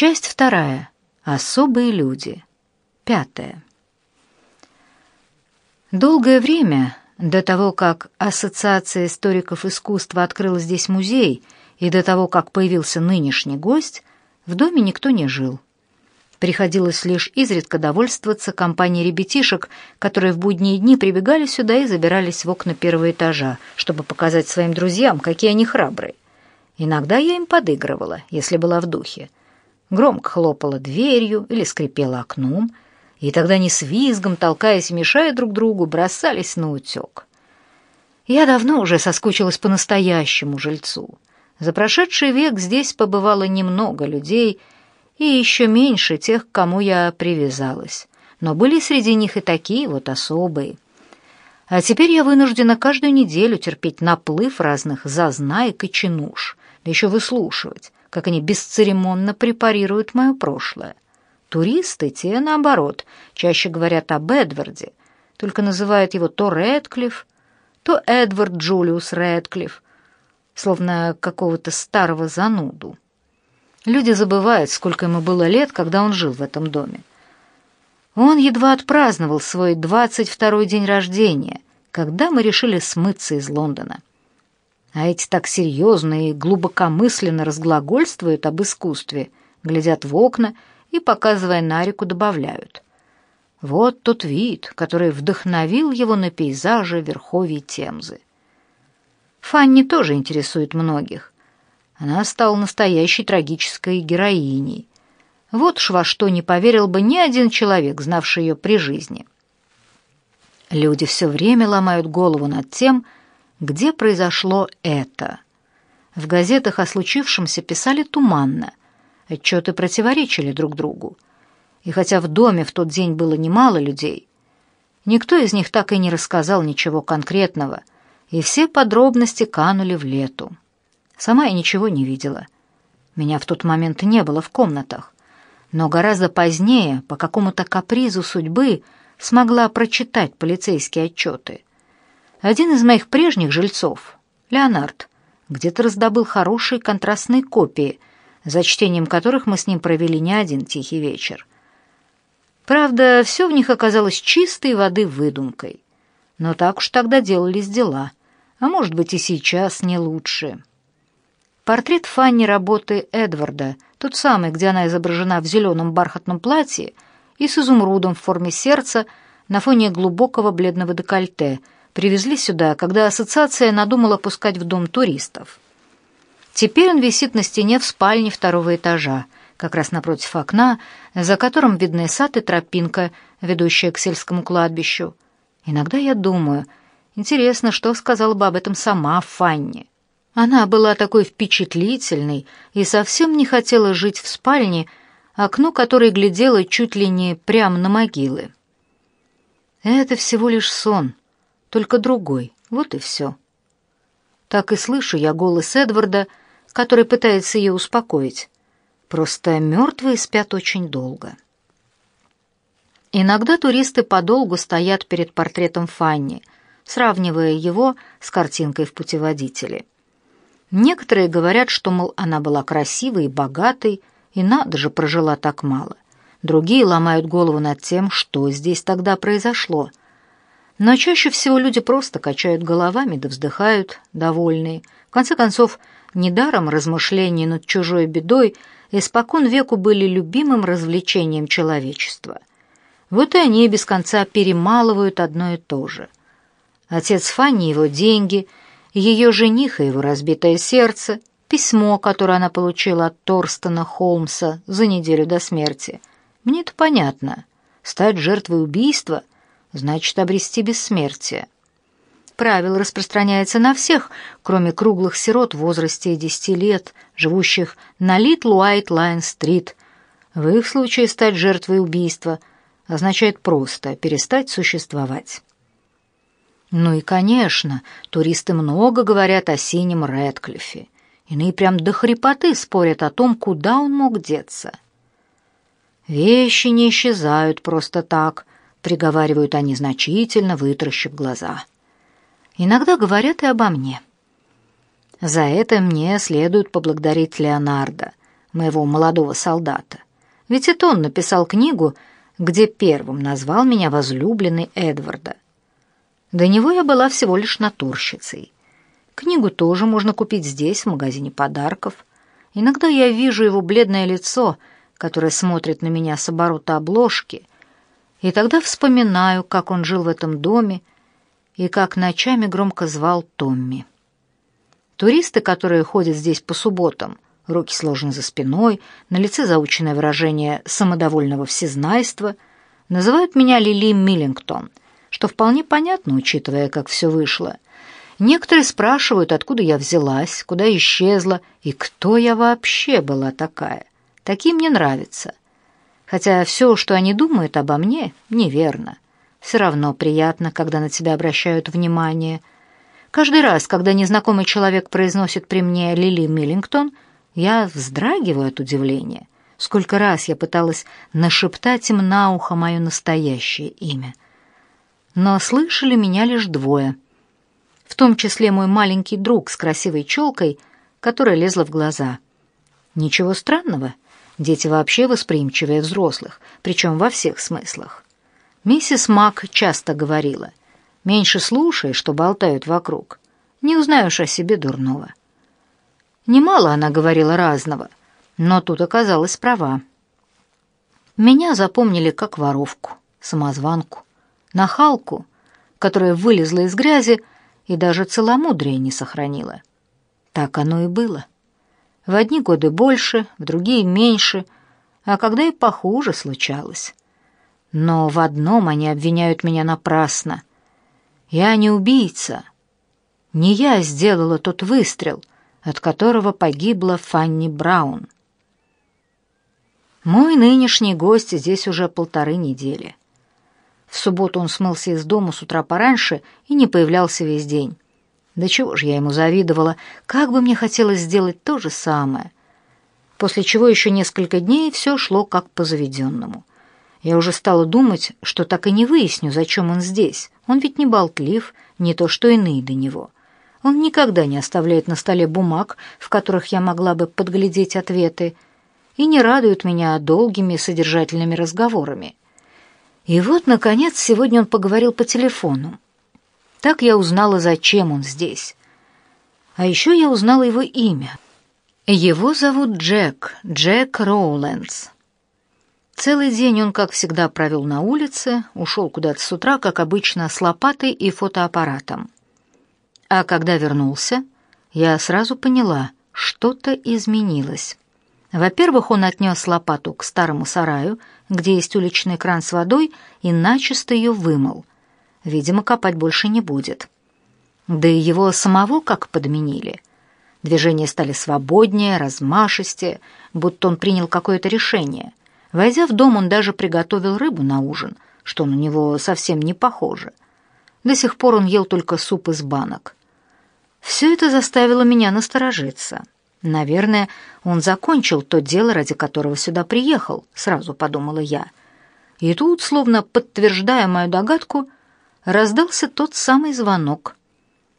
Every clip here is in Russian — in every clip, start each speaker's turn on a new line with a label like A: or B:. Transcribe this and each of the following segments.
A: Часть вторая. Особые люди. Пятая. Долгое время, до того, как Ассоциация историков искусства открыла здесь музей, и до того, как появился нынешний гость, в доме никто не жил. Приходилось лишь изредка довольствоваться компанией ребятишек, которые в будние дни прибегали сюда и забирались в окна первого этажа, чтобы показать своим друзьям, какие они храбрые. Иногда я им подыгрывала, если была в духе. Громко хлопала дверью или скрипела окном, и тогда они с визгом, толкаясь и мешая друг другу, бросались на утек. Я давно уже соскучилась по настоящему жильцу. За прошедший век здесь побывало немного людей — и еще меньше тех, к кому я привязалась. Но были среди них и такие вот особые. А теперь я вынуждена каждую неделю терпеть наплыв разных зазнаек и чинуш, да еще выслушивать, как они бесцеремонно препарируют мое прошлое. Туристы, те, наоборот, чаще говорят об Эдварде, только называют его то Рэдклифф, то Эдвард Джулиус Рэдклифф, словно какого-то старого зануду. Люди забывают, сколько ему было лет, когда он жил в этом доме. Он едва отпраздновал свой 22-й день рождения, когда мы решили смыться из Лондона. А эти так серьезно и глубокомысленно разглагольствуют об искусстве, глядят в окна и, показывая на реку, добавляют. Вот тот вид, который вдохновил его на пейзажи верховий Темзы. Фанни тоже интересует многих. Она стала настоящей трагической героиней. Вот уж во что не поверил бы ни один человек, знавший ее при жизни. Люди все время ломают голову над тем, где произошло это. В газетах о случившемся писали туманно, отчеты противоречили друг другу. И хотя в доме в тот день было немало людей, никто из них так и не рассказал ничего конкретного, и все подробности канули в лету. Сама я ничего не видела. Меня в тот момент не было в комнатах. Но гораздо позднее, по какому-то капризу судьбы, смогла прочитать полицейские отчеты. Один из моих прежних жильцов, Леонард, где-то раздобыл хорошие контрастные копии, за чтением которых мы с ним провели не один тихий вечер. Правда, все в них оказалось чистой воды выдумкой. Но так уж тогда делались дела, а может быть и сейчас не лучше. Портрет Фанни работы Эдварда, тот самый, где она изображена в зеленом бархатном платье и с изумрудом в форме сердца на фоне глубокого бледного декольте, привезли сюда, когда ассоциация надумала пускать в дом туристов. Теперь он висит на стене в спальне второго этажа, как раз напротив окна, за которым видны сад и тропинка, ведущая к сельскому кладбищу. Иногда я думаю, интересно, что сказала бы об этом сама Фанни. Она была такой впечатлительной и совсем не хотела жить в спальне, окно которой глядело чуть ли не прямо на могилы. Это всего лишь сон, только другой, вот и все. Так и слышу я голос Эдварда, который пытается ее успокоить. Просто мертвые спят очень долго. Иногда туристы подолгу стоят перед портретом Фанни, сравнивая его с картинкой в путеводителе. Некоторые говорят, что, мол, она была красивой и богатой, и надо же, прожила так мало. Другие ломают голову над тем, что здесь тогда произошло. Но чаще всего люди просто качают головами да вздыхают, довольные. В конце концов, недаром размышления над чужой бедой испокон веку были любимым развлечением человечества. Вот и они без конца перемалывают одно и то же. Отец Фанни его деньги — ее жених и его разбитое сердце, письмо, которое она получила от Торстона Холмса за неделю до смерти. Мне это понятно. Стать жертвой убийства значит обрести бессмертие. Правило распространяется на всех, кроме круглых сирот в возрасте 10 лет, живущих на Литл Уайт Лайн-стрит. В их случае стать жертвой убийства означает просто перестать существовать. Ну и, конечно, туристы много говорят о синем Рэдклиффе. Иные прям до хрипоты спорят о том, куда он мог деться. «Вещи не исчезают просто так», — приговаривают они значительно, вытаращив глаза. Иногда говорят и обо мне. За это мне следует поблагодарить Леонардо. моего молодого солдата. Ведь это он написал книгу, где первым назвал меня возлюбленной Эдварда. До него я была всего лишь натурщицей. Книгу тоже можно купить здесь, в магазине подарков. Иногда я вижу его бледное лицо, которое смотрит на меня с оборота обложки, и тогда вспоминаю, как он жил в этом доме и как ночами громко звал Томми. Туристы, которые ходят здесь по субботам, руки сложены за спиной, на лице заученное выражение самодовольного всезнайства, называют меня Лили Миллингтон, что вполне понятно, учитывая, как все вышло. Некоторые спрашивают, откуда я взялась, куда исчезла и кто я вообще была такая. Такие мне нравятся. Хотя все, что они думают обо мне, неверно. Все равно приятно, когда на тебя обращают внимание. Каждый раз, когда незнакомый человек произносит при мне Лили Миллингтон, я вздрагиваю от удивления. Сколько раз я пыталась нашептать им на ухо мое настоящее имя. Но слышали меня лишь двое. В том числе мой маленький друг с красивой челкой, которая лезла в глаза. Ничего странного — Дети вообще восприимчивее взрослых, причем во всех смыслах. Миссис Мак часто говорила, «Меньше слушай, что болтают вокруг. Не узнаешь о себе дурного». Немало она говорила разного, но тут оказалась права. Меня запомнили как воровку, самозванку, нахалку, которая вылезла из грязи и даже целомудрие не сохранила. Так оно и было. В одни годы больше, в другие меньше, а когда и похуже случалось. Но в одном они обвиняют меня напрасно. Я не убийца. Не я сделала тот выстрел, от которого погибла Фанни Браун. Мой нынешний гость здесь уже полторы недели. В субботу он смылся из дома с утра пораньше и не появлялся весь день. Да чего же я ему завидовала, как бы мне хотелось сделать то же самое. После чего еще несколько дней все шло как по заведенному. Я уже стала думать, что так и не выясню, зачем он здесь. Он ведь не болтлив, не то что иные до него. Он никогда не оставляет на столе бумаг, в которых я могла бы подглядеть ответы, и не радует меня долгими содержательными разговорами. И вот, наконец, сегодня он поговорил по телефону. Так я узнала, зачем он здесь. А еще я узнала его имя. Его зовут Джек, Джек Роулендс. Целый день он, как всегда, провел на улице, ушел куда-то с утра, как обычно, с лопатой и фотоаппаратом. А когда вернулся, я сразу поняла, что-то изменилось. Во-первых, он отнес лопату к старому сараю, где есть уличный кран с водой, и начисто ее вымыл — видимо, копать больше не будет. Да и его самого как подменили. Движения стали свободнее, размашистее, будто он принял какое-то решение. Войдя в дом, он даже приготовил рыбу на ужин, что на него совсем не похоже. До сих пор он ел только суп из банок. Все это заставило меня насторожиться. Наверное, он закончил то дело, ради которого сюда приехал, сразу подумала я. И тут, словно подтверждая мою догадку, раздался тот самый звонок.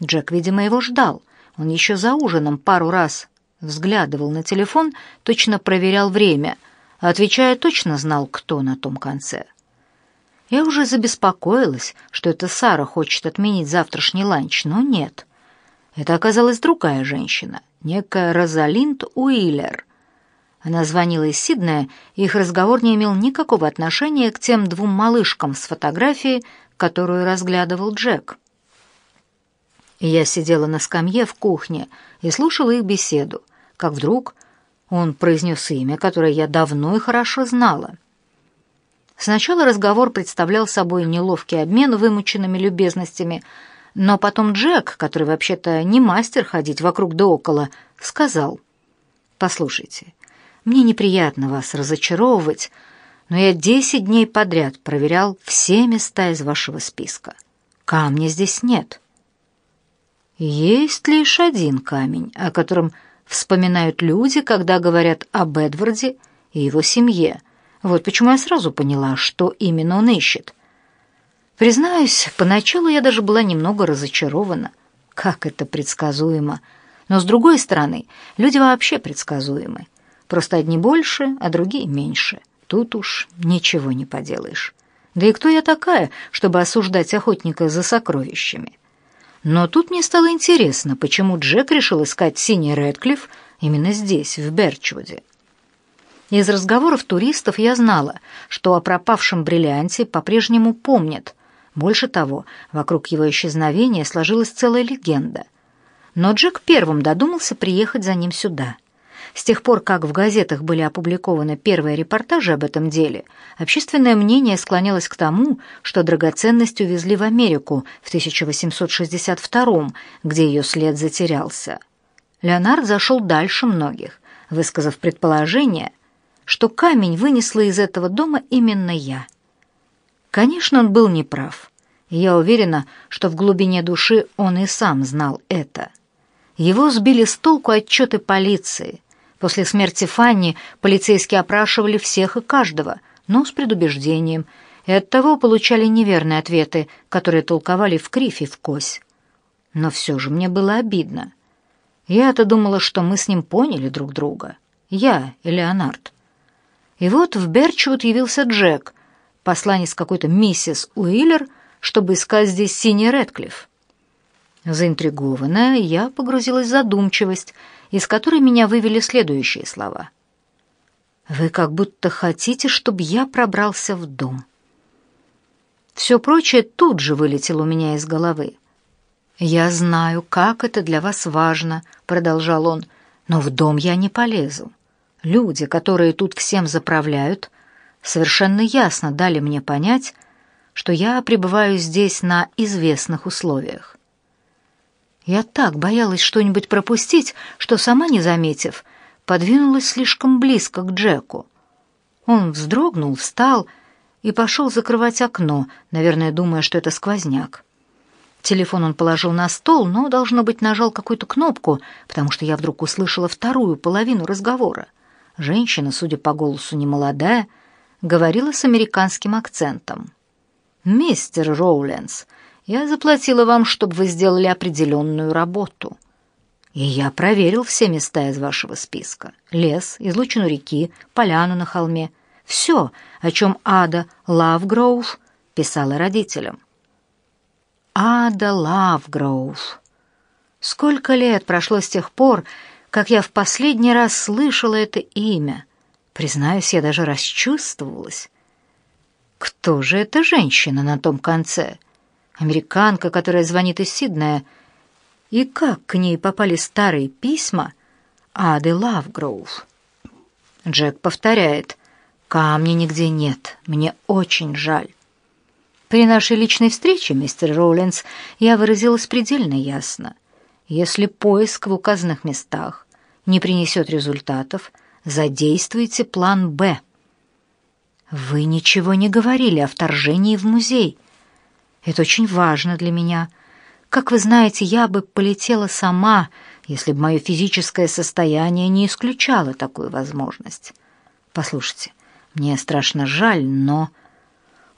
A: Джек, видимо, его ждал. Он еще за ужином пару раз взглядывал на телефон, точно проверял время, отвечая, точно знал, кто на том конце. Я уже забеспокоилась, что это Сара хочет отменить завтрашний ланч, но нет. Это оказалась другая женщина, некая Розалинд Уиллер. Она звонила из Сиднея, и их разговор не имел никакого отношения к тем двум малышкам с фотографией, которую разглядывал Джек. Я сидела на скамье в кухне и слушала их беседу, как вдруг он произнес имя, которое я давно и хорошо знала. Сначала разговор представлял собой неловкий обмен вымученными любезностями, но потом Джек, который вообще-то не мастер ходить вокруг да около, сказал, «Послушайте, мне неприятно вас разочаровывать, но я десять дней подряд проверял все места из вашего списка. Камня здесь нет. Есть лишь один камень, о котором вспоминают люди, когда говорят об Эдварде и его семье. Вот почему я сразу поняла, что именно он ищет. Признаюсь, поначалу я даже была немного разочарована. Как это предсказуемо. Но, с другой стороны, люди вообще предсказуемы. Просто одни больше, а другие меньше. Тут уж ничего не поделаешь. Да и кто я такая, чтобы осуждать охотника за сокровищами? Но тут мне стало интересно, почему Джек решил искать синий Рэдклифф именно здесь, в Берчвуде. Из разговоров туристов я знала, что о пропавшем бриллианте по-прежнему помнят. Больше того, вокруг его исчезновения сложилась целая легенда. Но Джек первым додумался приехать за ним сюда. С тех пор, как в газетах были опубликованы первые репортажи об этом деле, общественное мнение склонялось к тому, что драгоценность увезли в Америку в 1862 где ее след затерялся. Леонард зашел дальше многих, высказав предположение, что камень вынесла из этого дома именно я. Конечно, он был неправ. Я уверена, что в глубине души он и сам знал это. Его сбили с толку отчеты полиции. После смерти Фанни полицейские опрашивали всех и каждого, но с предубеждением, и оттого получали неверные ответы, которые толковали в кривь и в кось. Но все же мне было обидно. Я-то думала, что мы с ним поняли друг друга. Я и Леонард. И вот в Берчвуд явился Джек, посланец какой-то миссис Уиллер, чтобы искать здесь синий Рэдклифф. Заинтригованная, я погрузилась в задумчивость, из которой меня вывели следующие слова. «Вы как будто хотите, чтобы я пробрался в дом». Все прочее тут же вылетело у меня из головы. «Я знаю, как это для вас важно», — продолжал он, — «но в дом я не полезу. Люди, которые тут всем заправляют, совершенно ясно дали мне понять, что я пребываю здесь на известных условиях. Я так боялась что-нибудь пропустить, что сама не заметив, подвинулась слишком близко к Джеку. Он вздрогнул, встал и пошел закрывать окно, наверное, думая, что это сквозняк. Телефон он положил на стол, но, должно быть, нажал какую-то кнопку, потому что я вдруг услышала вторую половину разговора. Женщина, судя по голосу немолодая, говорила с американским акцентом. «Мистер Роуленс, я заплатила вам, чтобы вы сделали определенную работу. И я проверил все места из вашего списка. Лес, излучину реки, поляну на холме. Все, о чем Ада Лавгроув писала родителям. Ада Лавгроув. Сколько лет прошло с тех пор, как я в последний раз слышала это имя. Признаюсь, я даже расчувствовалась. Кто же эта женщина на том конце? — американка, которая звонит из Сиднея. И как к ней попали старые письма Ады Лавгроув? Джек повторяет. «Камня нигде нет. Мне очень жаль». При нашей личной встрече, мистер Роулинс, я выразилась предельно ясно. Если поиск в указанных местах не принесет результатов, задействуйте план «Б». Вы ничего не говорили о вторжении в музей. Это очень важно для меня. Как вы знаете, я бы полетела сама, если бы мое физическое состояние не исключало такую возможность. Послушайте, мне страшно жаль, но...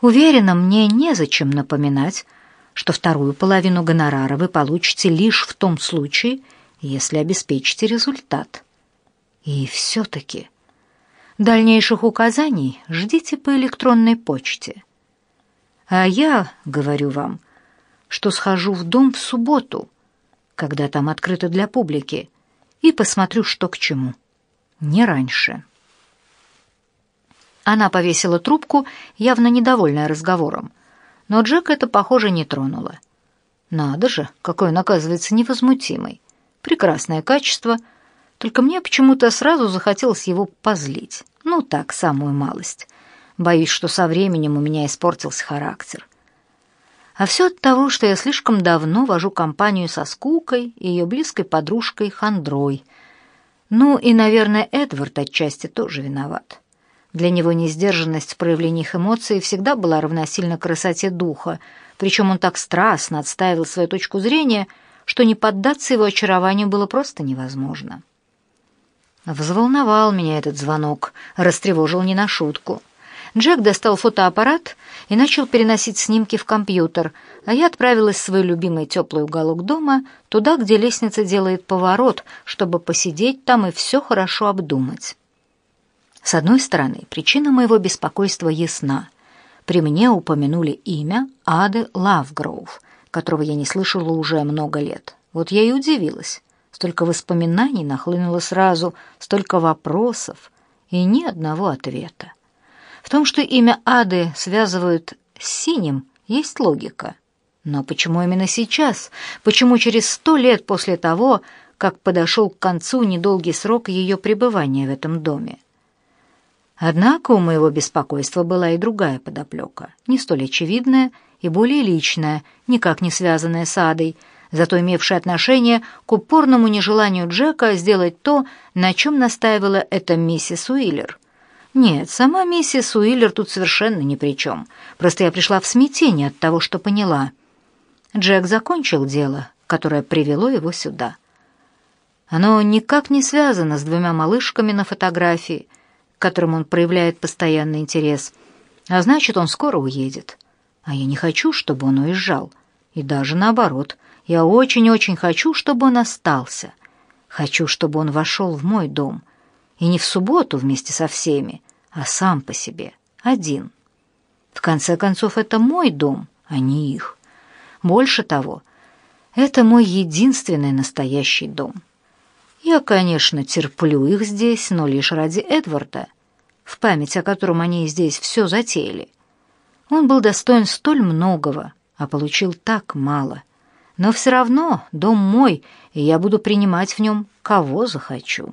A: Уверена, мне незачем напоминать, что вторую половину гонорара вы получите лишь в том случае, если обеспечите результат. И все-таки дальнейших указаний ждите по электронной почте. А я говорю вам, что схожу в дом в субботу, когда там открыто для публики, и посмотрю, что к чему. Не раньше. Она повесила трубку, явно недовольная разговором, но Джек это, похоже, не тронуло. Надо же, какой он, оказывается, невозмутимый. Прекрасное качество, только мне почему-то сразу захотелось его позлить. Ну так, самую малость. Боюсь, что со временем у меня испортился характер. А все от того, что я слишком давно вожу компанию со Скукой и ее близкой подружкой Хандрой. Ну и, наверное, Эдвард отчасти тоже виноват. Для него несдержанность в проявлениях эмоций всегда была равносильна красоте духа, причем он так страстно отстаивал свою точку зрения, что не поддаться его очарованию было просто невозможно. Взволновал меня этот звонок, растревожил не на шутку. Джек достал фотоаппарат и начал переносить снимки в компьютер, а я отправилась в свой любимый теплый уголок дома, туда, где лестница делает поворот, чтобы посидеть там и все хорошо обдумать. С одной стороны, причина моего беспокойства ясна. При мне упомянули имя Ады Лавгроув, которого я не слышала уже много лет. Вот я и удивилась. Столько воспоминаний нахлынуло сразу, столько вопросов и ни одного ответа. В том, что имя Ады связывают с синим, есть логика. Но почему именно сейчас? Почему через сто лет после того, как подошел к концу недолгий срок ее пребывания в этом доме? Однако у моего беспокойства была и другая подоплека, не столь очевидная и более личная, никак не связанная с Адой, зато имевшая отношение к упорному нежеланию Джека сделать то, на чем настаивала эта миссис Уиллер. Нет, сама миссис Уиллер тут совершенно ни при чем. Просто я пришла в смятение от того, что поняла. Джек закончил дело, которое привело его сюда. Оно никак не связано с двумя малышками на фотографии, к которым он проявляет постоянный интерес. А значит, он скоро уедет. А я не хочу, чтобы он уезжал. И даже наоборот, я очень-очень хочу, чтобы он остался. Хочу, чтобы он вошел в мой дом. И не в субботу вместе со всеми, а сам по себе, один. В конце концов, это мой дом, а не их. Больше того, это мой единственный настоящий дом. Я, конечно, терплю их здесь, но лишь ради Эдварда, в память о котором они здесь все затеяли. Он был достоин столь многого, а получил так мало. Но все равно дом мой, и я буду принимать в нем кого захочу.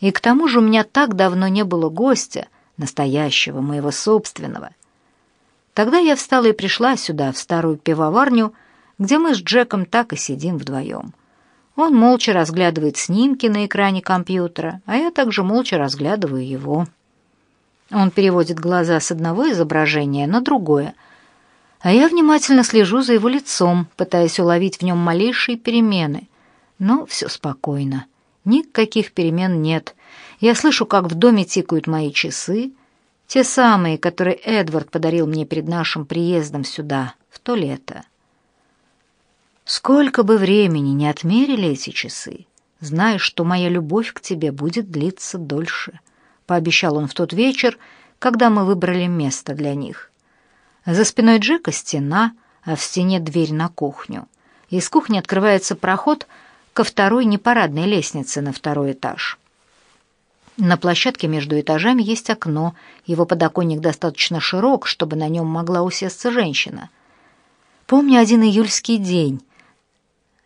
A: И к тому же у меня так давно не было гостя, настоящего, моего собственного. Тогда я встала и пришла сюда, в старую пивоварню, где мы с Джеком так и сидим вдвоем. Он молча разглядывает снимки на экране компьютера, а я также молча разглядываю его. Он переводит глаза с одного изображения на другое, а я внимательно слежу за его лицом, пытаясь уловить в нем малейшие перемены. Но все спокойно. Никаких перемен нет. Я слышу, как в доме тикают мои часы, те самые, которые Эдвард подарил мне перед нашим приездом сюда, в то лето. Сколько бы времени не отмерили эти часы, знаешь, что моя любовь к тебе будет длиться дольше, пообещал он в тот вечер, когда мы выбрали место для них. За спиной Джека стена, а в стене дверь на кухню. Из кухни открывается проход ко второй непарадной лестнице на второй этаж. На площадке между этажами есть окно, его подоконник достаточно широк, чтобы на нем могла усесться женщина. Помню один июльский день,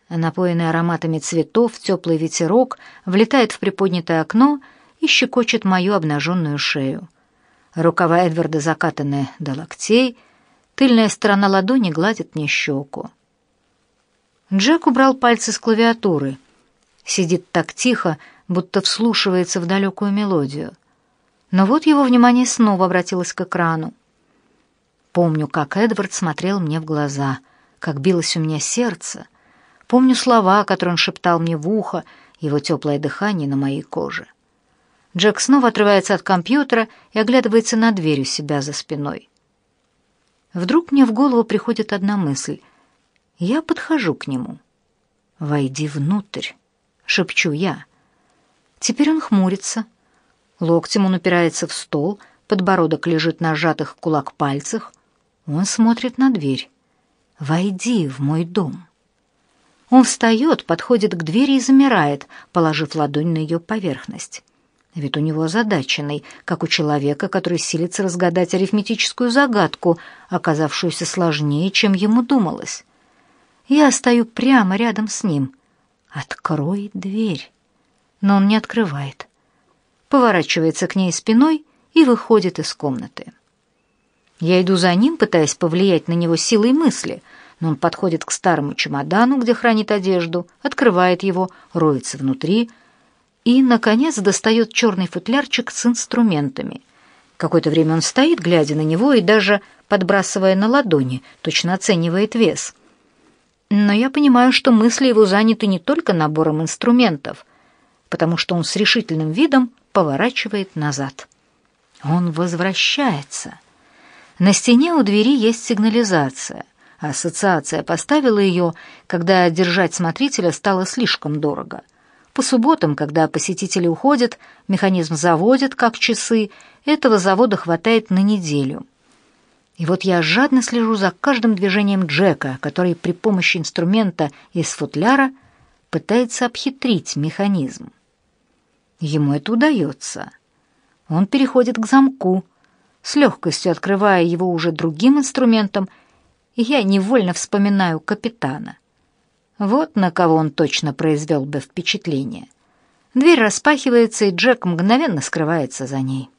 A: Напоенный ароматами цветов, теплый ветерок влетает в приподнятое окно и щекочет мою обнаженную шею. Рукава Эдварда закатаны до локтей, тыльная сторона ладони гладит мне щеку. Джек убрал пальцы с клавиатуры. Сидит так тихо, будто вслушивается в далекую мелодию. Но вот его внимание снова обратилось к экрану. Помню, как Эдвард смотрел мне в глаза, как билось у меня сердце — Помню слова, которые он шептал мне в ухо, его теплое дыхание на моей коже. Джек снова отрывается от компьютера и оглядывается на дверь у себя за спиной. Вдруг мне в голову приходит одна мысль. Я подхожу к нему. «Войди внутрь», — шепчу я. Теперь он хмурится. Локтем он упирается в стол, подбородок лежит на сжатых кулак пальцах. Он смотрит на дверь. «Войди в мой дом». Он встает, подходит к двери и замирает, положив ладонь на ее поверхность. Вид у него озадаченный, как у человека, который силится разгадать арифметическую загадку, оказавшуюся сложнее, чем ему думалось. Я стою прямо рядом с ним. «Открой дверь!» Но он не открывает. Поворачивается к ней спиной и выходит из комнаты. Я иду за ним, пытаясь повлиять на него силой мысли — но он подходит к старому чемодану, где хранит одежду, открывает его, роется внутри и, наконец, достает черный футлярчик с инструментами. Какое-то время он стоит, глядя на него и даже подбрасывая на ладони, точно оценивает вес. Но я понимаю, что мысли его заняты не только набором инструментов, потому что он с решительным видом поворачивает назад. Он возвращается. На стене у двери есть сигнализация — Ассоциация поставила ее, когда держать смотрителя стало слишком дорого. По субботам, когда посетители уходят, механизм заводит, как часы, этого завода хватает на неделю. И вот я жадно слежу за каждым движением Джека, который при помощи инструмента из футляра пытается обхитрить механизм. Ему это удается. Он переходит к замку, с легкостью открывая его уже другим инструментом, и я невольно вспоминаю капитана. Вот на кого он точно произвел бы впечатление. Дверь распахивается, и Джек мгновенно скрывается за ней.